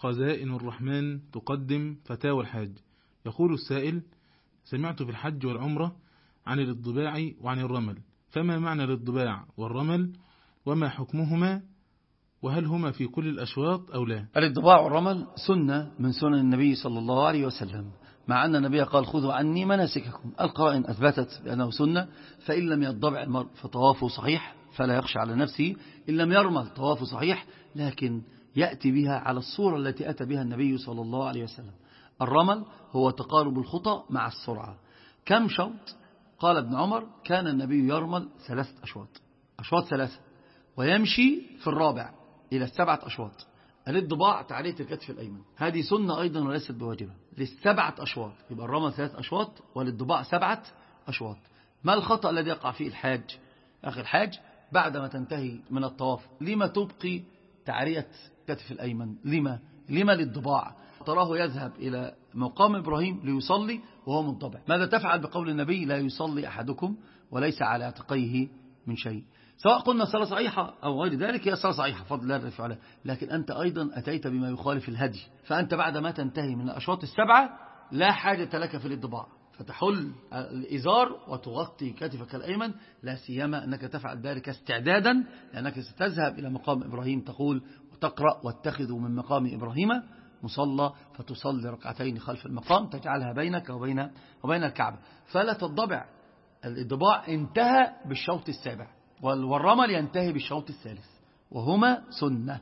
خزائن الرحمن تقدم فتاوى الحاج. يقول السائل سمعت في الحج والعمرة عن الضباع وعن الرمل. فما معنى الضباع والرمل؟ وما حكمهما؟ وهل هما في كل الأشواط أو لا؟ الضباع والرمل سنة من سنن النبي صلى الله عليه وسلم مع أن النبي قال خذوا عني مناسككم. القرائن أثبتت بأنه سنة فإن لم يضبع المرء فطوافه صحيح فلا يخشى على نفسه. إن لم يرمل طوافه صحيح لكن يأتي بها على الصورة التي أتى بها النبي صلى الله عليه وسلم. الرمل هو تقارب الخطى مع السرعة. كم شوط؟ قال ابن عمر كان النبي يرمل ثلاثة أشواط. أشواط ثلاثة. ويمشي في الرابع إلى السبعة أشواط. الانضباع تعلية الكتف الأيمن. هذه سنة أيضا وليست بواجبة. للسبعة أشواط. يبقى الرمل ثلاث أشواط والانضباع سبعة أشواط. ما الخطأ الذي يقع فيه الحاج؟ أخي الحاج بعدما تنتهي من الطواف لما تبقي تعرية كتف الأيمن. لما؟ لما للضباع. تراه يذهب إلى مقام إبراهيم ليصلي وهو منطبع. ماذا تفعل بقول النبي؟ لا يصلي أحدكم وليس على اعتقيه من شيء. سواء قلنا صلاة صحيحة أو غير ذلك هي صلاة صحيحة. فضل الله رفع عليها. لكن أنت أيضا أتيت بما يخالف الهدي. فأنت بعد ما تنتهي من الأشواط السبعة لا حاجة لك في الانضباع فتحل الإزار وتغطي كتفك الأيمن. لا سيما أنك تفعل ذلك استعدادا لأنك ستذهب إلى مقام إبراهيم تقول وتقرأ واتخذوا من مقام إبراهيم مصلى فتصلي ركعتين خلف المقام تجعلها بينك وبين, وبين الكعبة. فلا تضبع الضباع انتهى بالشوط السابع. والرمل ينتهي بالشوط الثالث. وهما سنة.